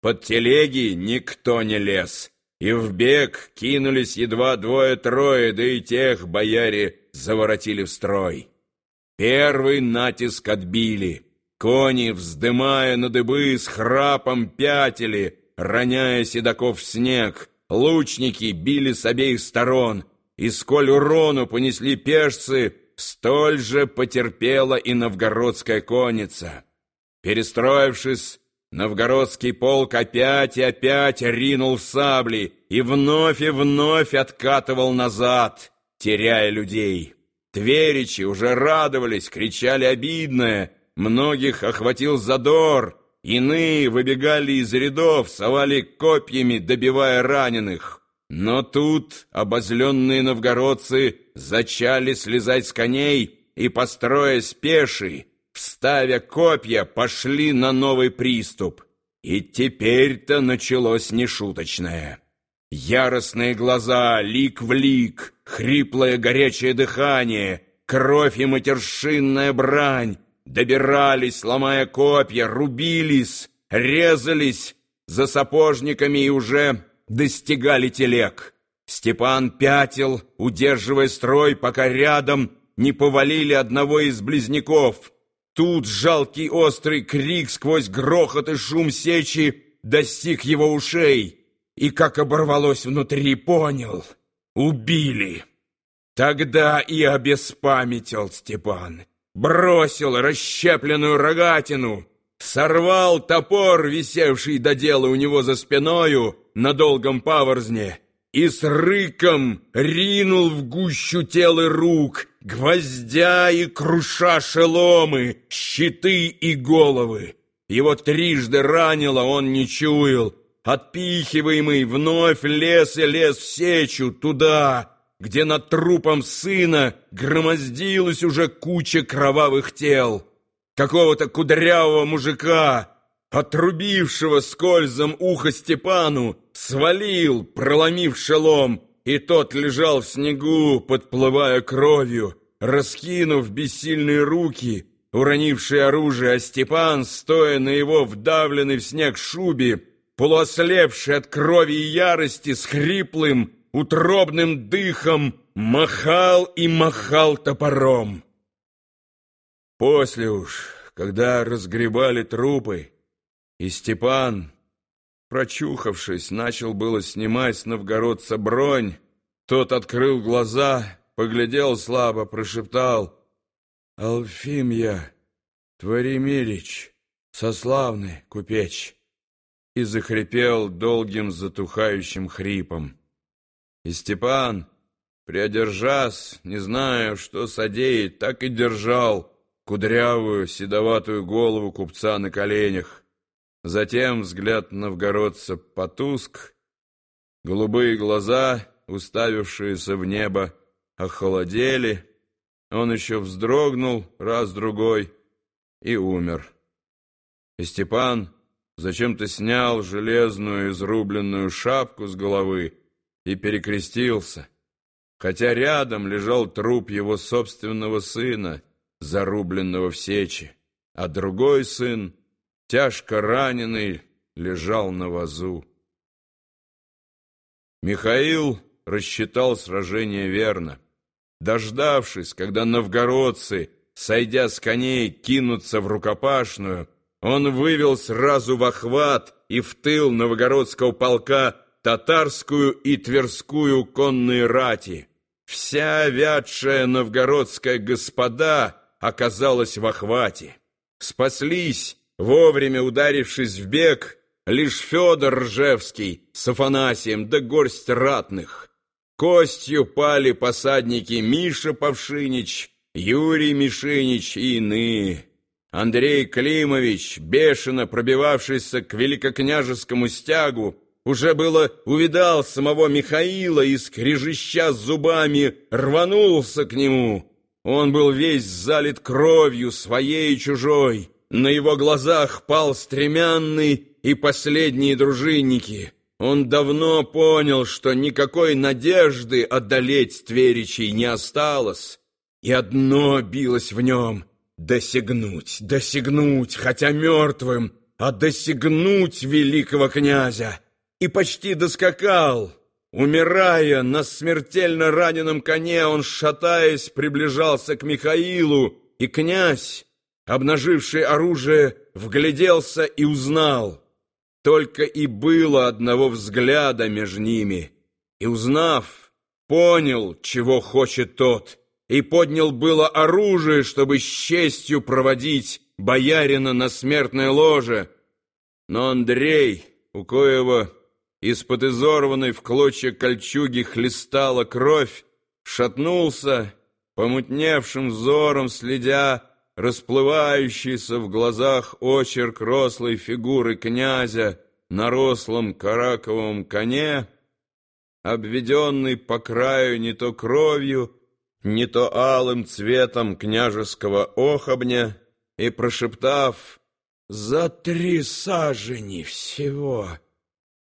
Под телеги никто не лез, и в бег кинулись едва двое-трое, да и тех бояре заворотили в строй. Первый натиск отбили, кони, вздымая на дыбы, с храпом пятили, роняя седаков в снег, лучники били с обеих сторон, и сколь урону понесли пешцы, столь же потерпела и новгородская конница. Перестроившись, новгородский полк опять и опять ринул сабли и вновь и вновь откатывал назад, теряя людей. Тверичи уже радовались, кричали обидное, многих охватил задор, иные выбегали из рядов, совали копьями, добивая раненых. Но тут обозленные новгородцы зачали слезать с коней и, построясь пеший, вставя копья, пошли на новый приступ. И теперь-то началось нешуточное. Яростные глаза, лик в лик, хриплое горячее дыхание, кровь и матершинная брань добирались, ломая копья, рубились, резались за сапожниками и уже достигали телег. Степан пятил, удерживая строй, пока рядом не повалили одного из близняков. Тут жалкий острый крик сквозь грохот и шум сечи достиг его ушей и, как оборвалось внутри, понял — убили. Тогда и обеспамятил Степан, бросил расщепленную рогатину, сорвал топор, висевший до дела у него за спиною на долгом паворзне, и с рыком ринул в гущу тел и рук, гвоздя и круша шеломы, щиты и головы. Его трижды ранило, он не чуял, отпихиваемый, вновь лез и лез в сечу, туда, где над трупом сына громоздилась уже куча кровавых тел. Какого-то кудрявого мужика, отрубившего скользом ухо Степану, свалил, проломив шелом, и тот лежал в снегу, подплывая кровью, раскинув бессильные руки, уронившие оружие, а Степан, стоя на его вдавленной в снег шубе, полуослепший от крови и ярости, с хриплым, утробным дыхом, махал и махал топором. После уж, когда разгребали трупы, и Степан, прочухавшись, начал было снимать с новгородца бронь, тот открыл глаза, поглядел слабо, прошептал «Алфимья, Творимирич, сославный купеч» и захрипел долгим затухающим хрипом. И Степан, приодержась, не зная, что содеять, так и держал кудрявую седоватую голову купца на коленях. Затем взгляд новгородца потуск, голубые глаза, уставившиеся в небо, охолодели, он еще вздрогнул раз-другой и умер. И Степан зачем-то снял железную изрубленную шапку с головы и перекрестился, хотя рядом лежал труп его собственного сына, зарубленного в сечи, а другой сын, тяжко раненый, лежал на вазу. Михаил рассчитал сражение верно. Дождавшись, когда новгородцы, сойдя с коней, кинутся в рукопашную, он вывел сразу в охват и в тыл новгородского полка татарскую и тверскую конные рати. Вся вятшая новгородская господа оказалась в охвате. Спаслись, вовремя ударившись в бег, лишь Федор Ржевский с Афанасием да горсть ратных. Костью пали посадники Миша Павшинич, Юрий Мишинич и иные. Андрей Климович, бешено пробивавшийся к великокняжескому стягу, уже было увидал самого Михаила и, скрежеща зубами, рванулся к нему. Он был весь залит кровью, своей и чужой. На его глазах пал стремянный и последние дружинники. Он давно понял, что никакой надежды одолеть Тверичей не осталось, и одно билось в нем — Досягнуть, досягнуть, хотя мертвым, а досягнуть великого князя, и почти доскакал. Умирая на смертельно раненом коне, он, шатаясь, приближался к Михаилу, и князь, обнаживший оружие, вгляделся и узнал. Только и было одного взгляда между ними, и, узнав, понял, чего хочет тот, и поднял было оружие, чтобы с честью проводить боярина на смертное ложе. Но Андрей, у коего из-под изорванной в клочья кольчуги хлестала кровь, шатнулся, помутневшим взором следя расплывающийся в глазах очерк рослой фигуры князя на рослом караковом коне, обведенный по краю не то кровью, не то алым цветом княжеского охобня, и, прошептав «За три сажени всего!»